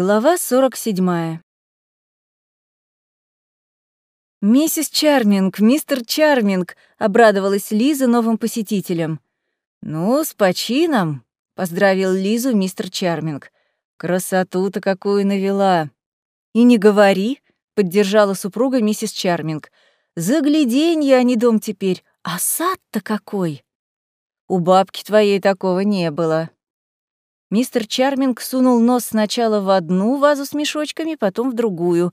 Глава 47. «Миссис Чарминг, мистер Чарминг!» — обрадовалась Лиза новым посетителям. «Ну, с почином!» — поздравил Лизу мистер Чарминг. «Красоту-то какую навела!» «И не говори!» — поддержала супруга миссис Чарминг. «Загляденье, а не дом теперь! А сад-то какой!» «У бабки твоей такого не было!» Мистер Чарминг сунул нос сначала в одну вазу с мешочками, потом в другую.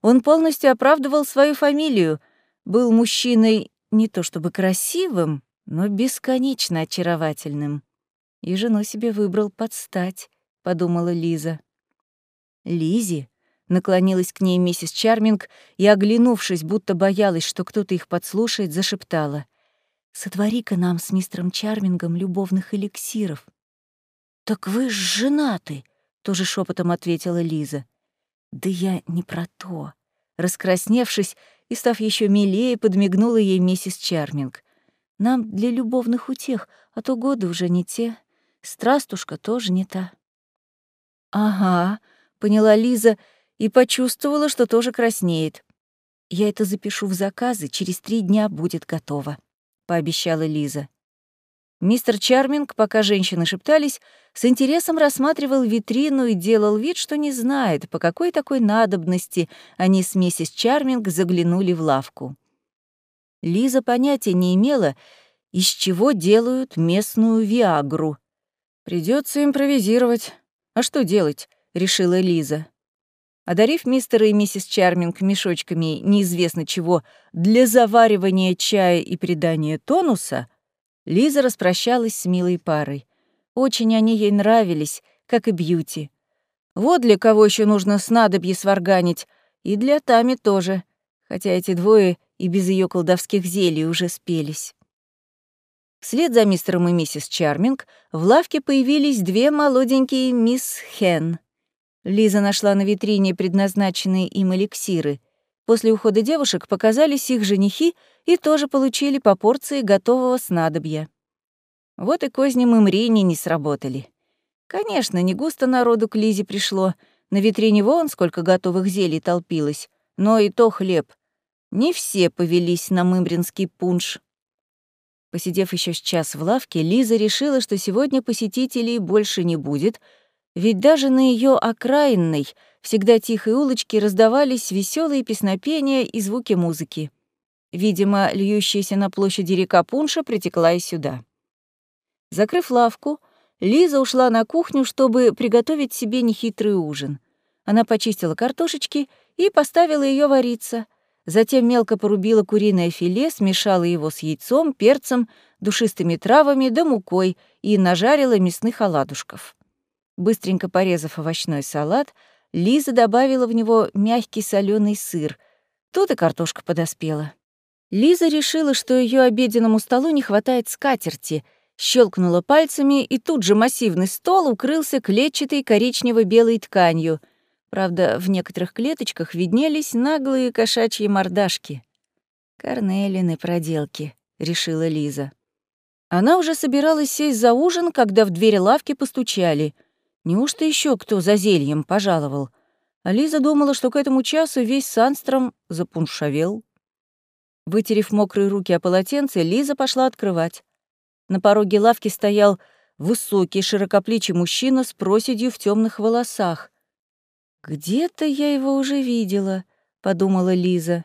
Он полностью оправдывал свою фамилию. Был мужчиной не то чтобы красивым, но бесконечно очаровательным. И жену себе выбрал под стать, подумала Лиза. Лизи наклонилась к ней миссис Чарминг и, оглянувшись, будто боялась, что кто-то их подслушает, зашептала. «Сотвори-ка нам с мистером Чармингом любовных эликсиров. «Так вы женаты», — тоже шепотом ответила Лиза. «Да я не про то». Раскрасневшись и став еще милее, подмигнула ей миссис Чарминг. «Нам для любовных утех, а то годы уже не те. Страстушка тоже не та». «Ага», — поняла Лиза и почувствовала, что тоже краснеет. «Я это запишу в заказы, через три дня будет готово», — пообещала Лиза. Мистер Чарминг, пока женщины шептались, с интересом рассматривал витрину и делал вид, что не знает, по какой такой надобности они с миссис Чарминг заглянули в лавку. Лиза понятия не имела, из чего делают местную виагру. Придется импровизировать. А что делать? решила Лиза. Одарив мистера и миссис Чарминг мешочками неизвестно чего для заваривания чая и придания тонуса, Лиза распрощалась с милой парой. Очень они ей нравились, как и Бьюти. Вот для кого еще нужно снадобье сварганить, и для Тами тоже, хотя эти двое и без ее колдовских зелий уже спелись. Вслед за мистером и миссис Чарминг в лавке появились две молоденькие мисс Хен. Лиза нашла на витрине предназначенные им эликсиры. После ухода девушек показались их женихи и тоже получили по порции готового снадобья. Вот и козни Мымрини не сработали. Конечно, не густо народу к Лизе пришло, на витрине вон сколько готовых зелий толпилось, но и то хлеб. Не все повелись на мымринский пунш. Посидев еще с час в лавке, Лиза решила, что сегодня посетителей больше не будет, ведь даже на ее окраинной, всегда тихой улочке раздавались веселые песнопения и звуки музыки. Видимо, льющаяся на площади река Пунша притекла и сюда. Закрыв лавку, Лиза ушла на кухню, чтобы приготовить себе нехитрый ужин. Она почистила картошечки и поставила ее вариться. Затем мелко порубила куриное филе, смешала его с яйцом, перцем, душистыми травами да мукой и нажарила мясных оладушков. Быстренько порезав овощной салат, Лиза добавила в него мягкий соленый сыр. Тут и картошка подоспела. Лиза решила, что ее обеденному столу не хватает скатерти, щелкнула пальцами, и тут же массивный стол укрылся клетчатой коричнево-белой тканью. Правда, в некоторых клеточках виднелись наглые кошачьи мордашки. «Корнелины проделки», — решила Лиза. Она уже собиралась сесть за ужин, когда в двери лавки постучали. Неужто еще кто за зельем пожаловал? А Лиза думала, что к этому часу весь Санстром запуншавел. Вытерев мокрые руки о полотенце, Лиза пошла открывать. На пороге лавки стоял высокий, широкоплечий мужчина с проседью в темных волосах. «Где-то я его уже видела», — подумала Лиза.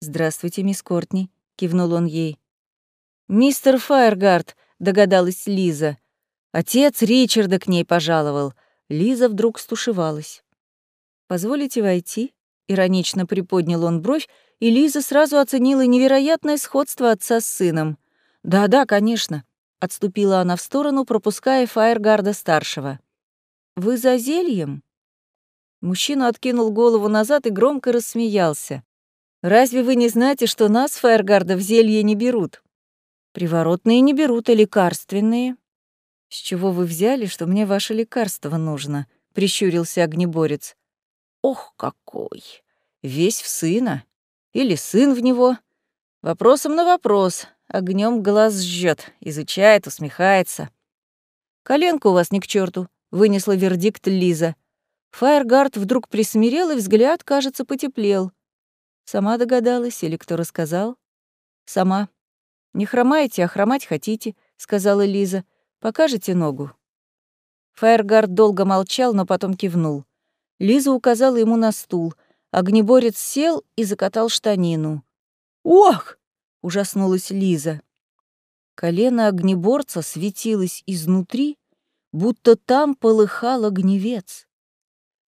«Здравствуйте, мисс Кортни», — кивнул он ей. «Мистер Фаергард», — догадалась Лиза. Отец Ричарда к ней пожаловал. Лиза вдруг стушевалась. «Позволите войти?» — иронично приподнял он бровь и Лиза сразу оценила невероятное сходство отца с сыном. «Да-да, конечно», — отступила она в сторону, пропуская Фаергарда-старшего. «Вы за зельем?» Мужчина откинул голову назад и громко рассмеялся. «Разве вы не знаете, что нас, Фаергарда, в зелье не берут?» «Приворотные не берут, а лекарственные». «С чего вы взяли, что мне ваше лекарство нужно?» — прищурился огнеборец. «Ох, какой! Весь в сына!» Или сын в него? Вопросом на вопрос. Огнем глаз жжет, изучает, усмехается. Коленка у вас ни к черту, вынесла вердикт Лиза. Фаергард вдруг присмирел, и взгляд, кажется, потеплел. Сама догадалась или кто рассказал? Сама. «Не хромаете, а хромать хотите», — сказала Лиза. «Покажете ногу?» Фаергард долго молчал, но потом кивнул. Лиза указала ему на стул. Огнеборец сел и закатал штанину. «Ох!» — ужаснулась Лиза. Колено огнеборца светилось изнутри, будто там полыхал огневец.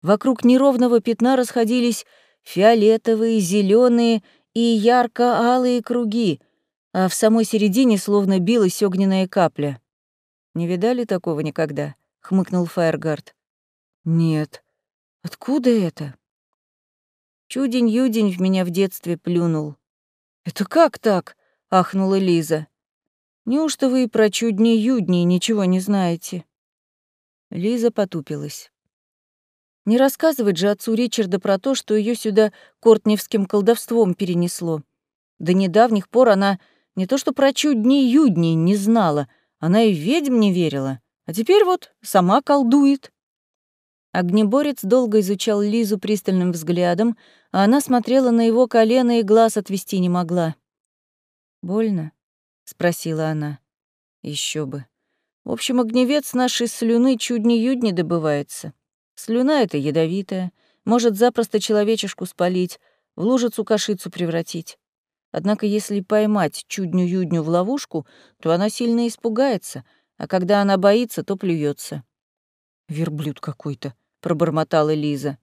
Вокруг неровного пятна расходились фиолетовые, зеленые и ярко-алые круги, а в самой середине словно билась огненная капля. «Не видали такого никогда?» — хмыкнул Фаергард. «Нет. Откуда это?» Чудень-юдень в меня в детстве плюнул. «Это как так?» — ахнула Лиза. «Неужто вы и про чудни-юдни ничего не знаете?» Лиза потупилась. Не рассказывать же отцу Ричарда про то, что ее сюда кортневским колдовством перенесло. До недавних пор она не то что про чудни юдни не знала, она и ведьм не верила. А теперь вот сама колдует. Огнеборец долго изучал Лизу пристальным взглядом, а она смотрела на его колено и глаз отвести не могла. «Больно?» — спросила она. Еще бы. В общем, огневец нашей слюны чудни-юдни добывается. Слюна эта ядовитая, может запросто человечешку спалить, в лужицу-кашицу превратить. Однако если поймать чудню-юдню в ловушку, то она сильно испугается, а когда она боится, то плюется. «Верблюд какой-то», — пробормотала Лиза.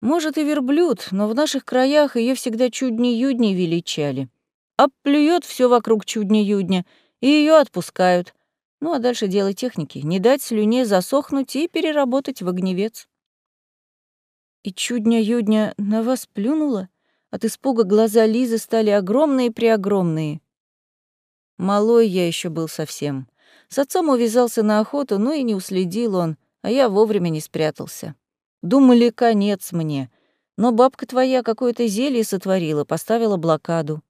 «Может, и верблюд, но в наших краях ее всегда чудни-юдни величали. Обплюет все вокруг чудни-юдня, и ее отпускают. Ну а дальше дело техники — не дать слюне засохнуть и переработать в огневец». «И чудня-юдня на вас плюнула?» От испуга глаза Лизы стали огромные-преогромные. Малой я еще был совсем. С отцом увязался на охоту, но и не уследил он, а я вовремя не спрятался. Думали, конец мне. Но бабка твоя какое-то зелье сотворила, поставила блокаду.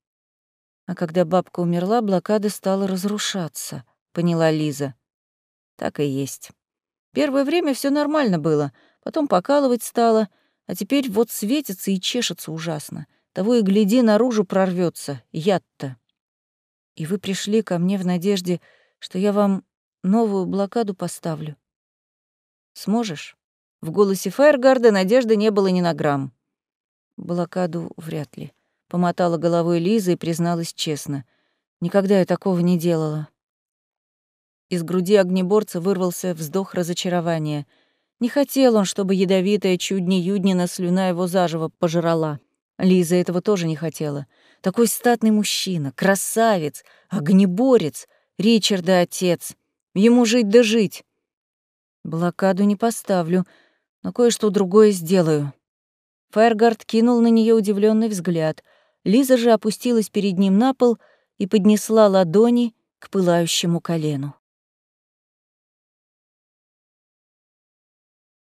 А когда бабка умерла, блокада стала разрушаться, поняла Лиза. Так и есть. Первое время все нормально было, потом покалывать стало, а теперь вот светится и чешется ужасно. Того и гляди, наружу прорвется, яд-то. И вы пришли ко мне в надежде, что я вам новую блокаду поставлю. Сможешь? В голосе Фаергарда надежды не было ни на грамм. Блокаду вряд ли. Помотала головой Лиза и призналась честно. Никогда я такого не делала. Из груди огнеборца вырвался вздох разочарования. Не хотел он, чтобы ядовитая чудни-юднина слюна его заживо пожрала. Лиза этого тоже не хотела. Такой статный мужчина, красавец, огнеборец, Ричарда отец. Ему жить да жить. Блокаду не поставлю, но кое-что другое сделаю. Фаергард кинул на нее удивленный взгляд. Лиза же опустилась перед ним на пол и поднесла ладони к пылающему колену.